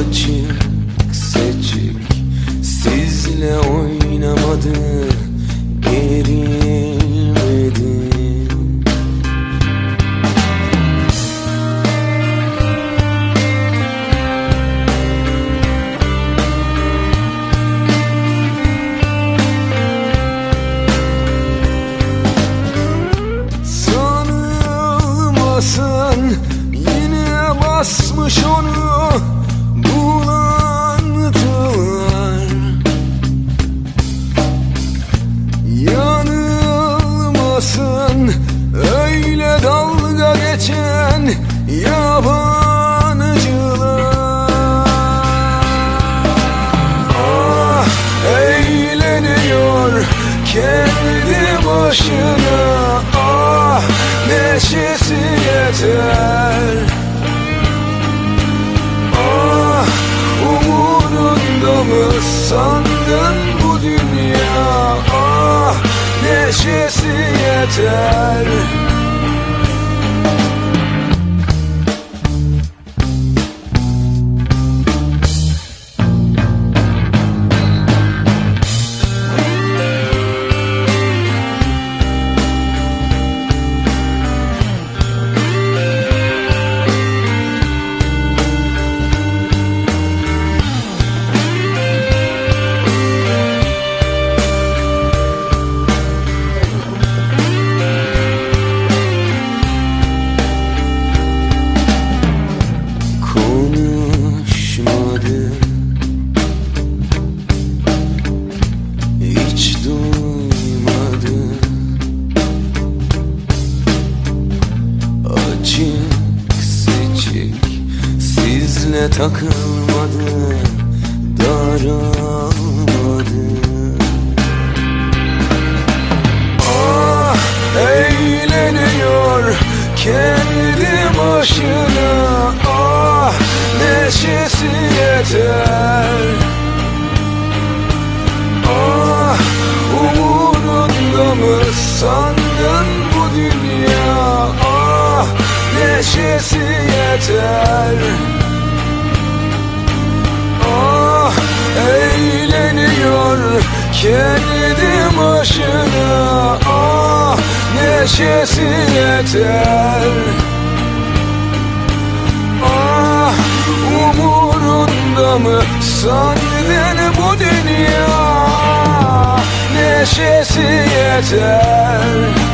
açık seçik. Sizle oynamadı gerilmedi Sanılmasın yine basmış onu. Neşesi yeter. Ah umurunda mı sandın bu dünya. Ah neşesi yeter takılmadı Daralmadı Ah eğleniyor kendi başına. Ah neşesi yeter. Ah umurunda mı sandın bu dünya? Ah neşesi yeter kendi başına Ah neşesi yeter. Ah umurunda mı sandın bu dünya? Neşesi yeter